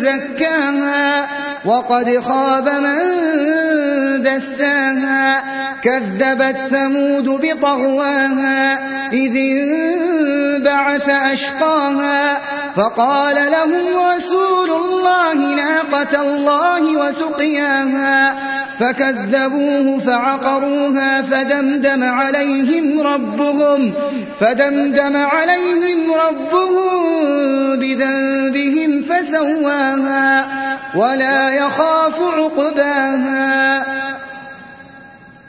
زكاها وقد خاب من دساها كذبت ثمود بطغواها إذ انبعث أشقاها فقال لهم رسول الله ناقة الله وسقياها فكذبوه فعقروها فدمدم عليهم ربهم فدمدم عليهم ربهم فسواها ولا يخاف عقباها